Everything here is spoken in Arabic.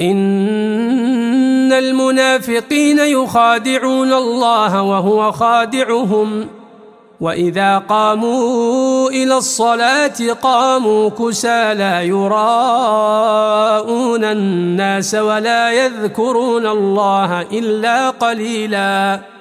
إن المنافقين يخادعون الله وهو خادعهم. وإذا قاموا إلى الصلاة قاموا كسى لا يراءون الناس ولا يذكرون الله إلا قليلاً.